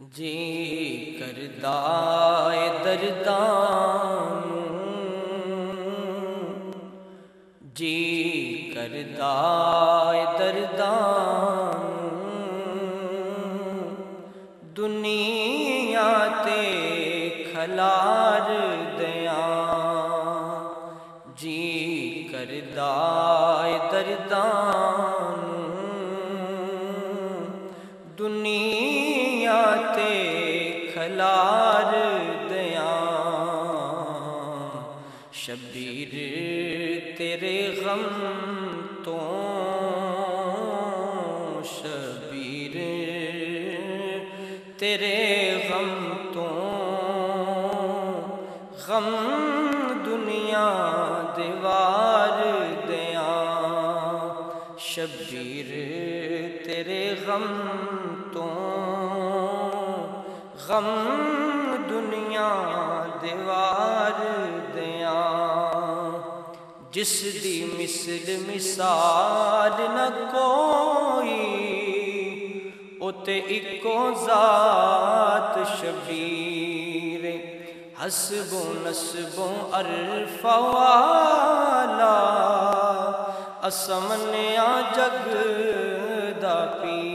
جی کردائے دردان جی کردائے دردان دنیا تے کھلار دیا تو شبیر تیرے غم تو غم دنیا دیوار دیا۔ شبیر تیرے غم تو غم جس دی مثل مثال نہ کوئی اتے اکو ذات شبیر حسبوں نسبوں عرف والا اسمنیا جگ دا پیر۔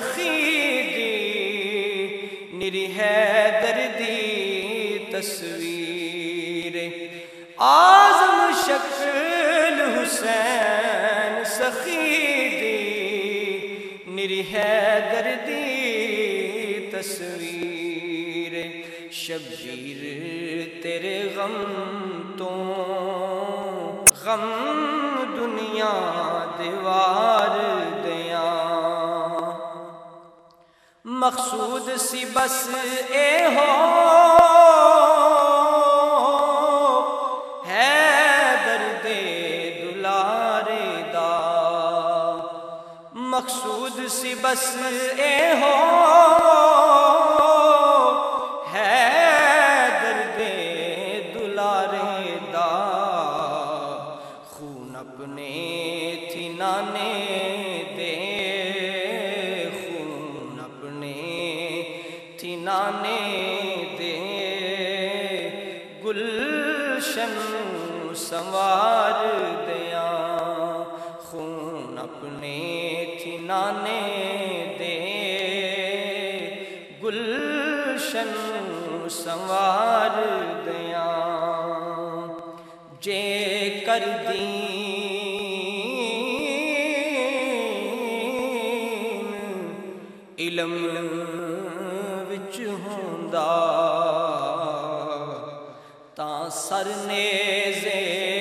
سخی دی نری حیدر دی تصویر۔ آزم شکل حسین سخی دی نری حیدر دی تصویر۔ شبیر تیرے غم تو غم دنیا دیوار مقصود سی بس اے ہو۔ ہے درد دلارے دا۔ مقصود سی بس اے ہو۔ ہے درد دلارے دا۔ خون اپنے تھی سنوار دیا، خون اپنے تھی نانے دے۔ گلشن سنوار دیا، جے کر دین۔ علم وچ ہوندا، تا سر نیزے۔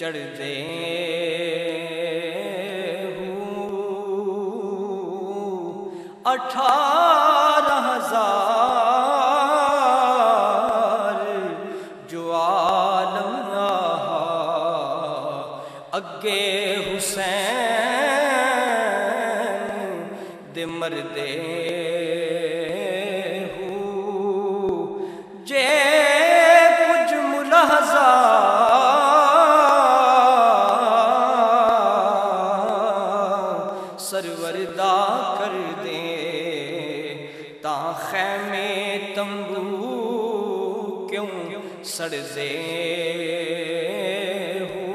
چڑھ دے اٹھارہ ہزار جو عالم اگے حسین دے مردے۔ تا خیمے تمبو، کیوں سڑ دے ہو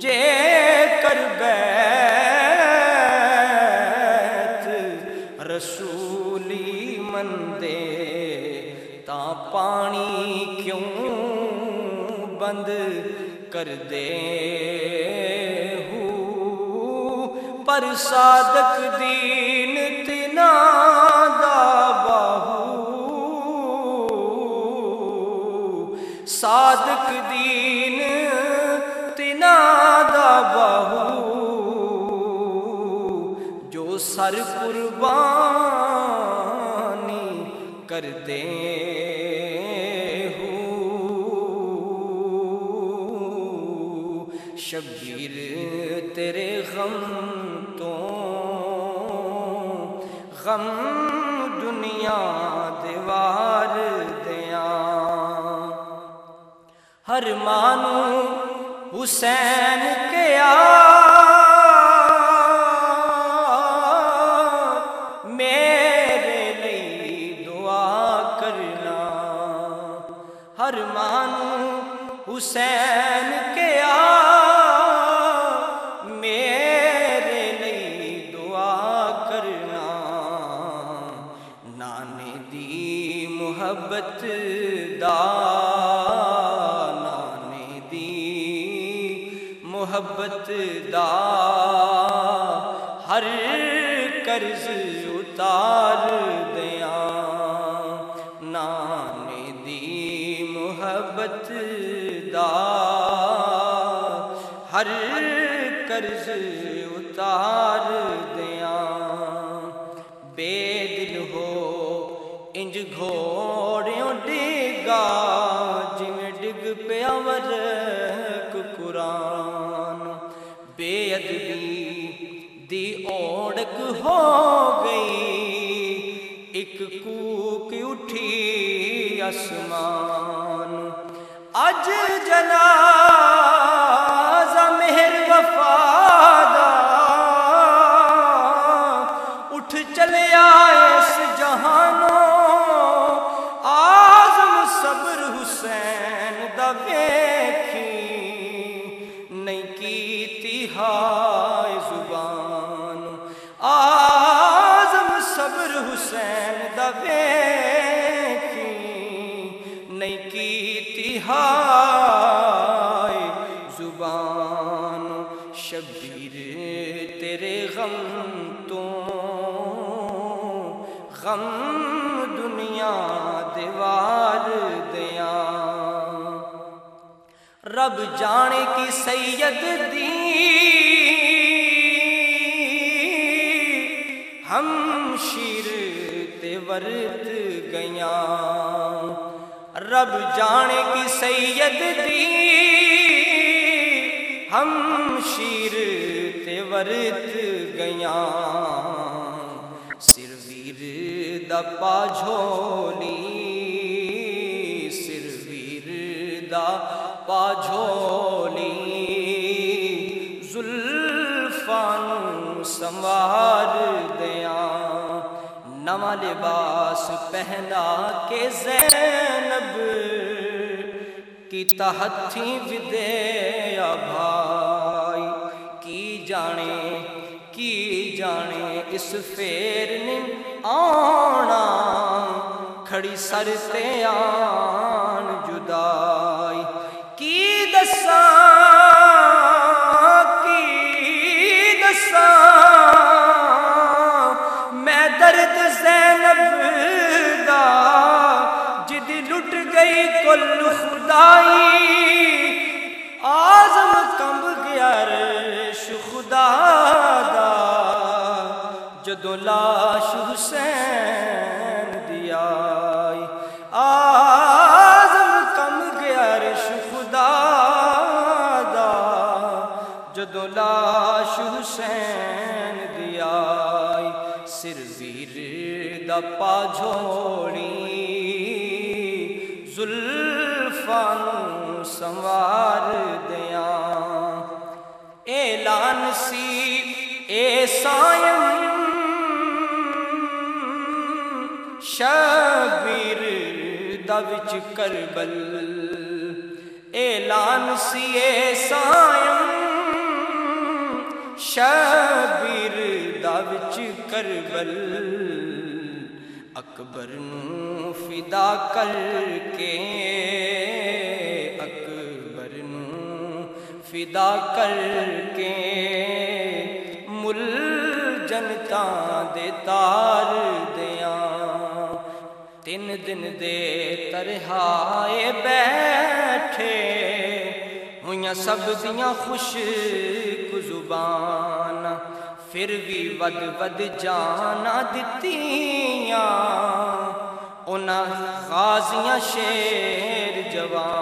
جے کر بیت رسولی مندے تا پانی کیوں بند کر دے ہو پر صادق دین صادق دین تنا دا جو سر قربانی کر دے ہو۔ شبیر شبیر تیرے غم تو غم دنیا دیوار فرمانوں حسین کے آ۔ میرے لیے دعا کرنا۔ ہر مانو حسین کے آ۔ ہر قرض اتار دیا۔ نانے دی محبت دا۔ ہر قرض اتار دیا۔ بے دل ہو، انج گھوڑیوں اوڑک ہو گئی۔ ایک کوک اٹھی آسمان۔ اج جنا آزم صبر حسین دا ویکھی نہیں کی ہائے زبان شبیر تیرے غم تو، غم دنیا دیوار دیا رب جانے کی سید دی ہم شیر ورت گیا رب جانے کی سید دی۔ ہم شیر ورت گیا سر ویر دا جھولی۔ سر ویر دا جھولی۔ زلفان سنوار دیا نواں لباس پہنا کے زینب کی تحتھی ودیا بھائی، کی جانے کی جانے اس فیر نے آنا، کھڑی سر تے آن رش خدا دا جدو لاش حسین دیا آزم کمب گیا رش خدا دا، جدو لاش حسین دیا سر ویر دا پا جھوڑی زلفان سنوار دیا اعلان سی، اے سائم، شبیر دا وچ کربل۔ اعلان سی، اے سائم، شبیر دا وچ کربل۔ اکبر نو فدا کر کے فدا کر کے مل جنتا دے تار دیا تین دن دے ترہائے بیٹھے ہویاں سب دیاں خوش زبان۔ پھر بھی ود ود جانا دتیاں۔ اونا غازیاں شیر جوان۔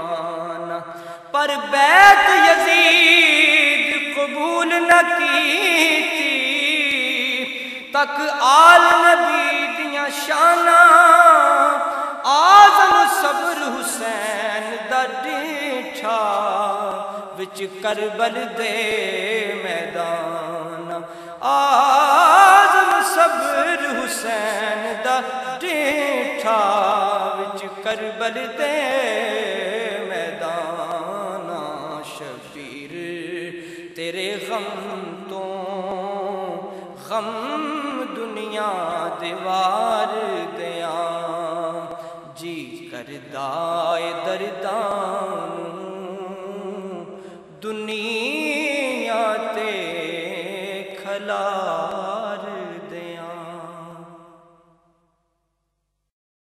پر بیت یزید قبول نہ کی تھی تک آل نبی دیا شانہ آزم صبر حسین دا ڈیٹھا، وچ کربل دے میدان۔ آزم صبر حسین دا ڈیٹھا، وچ کربل دے تیرے غم تو غم دنیا دیوار دیا جی کردار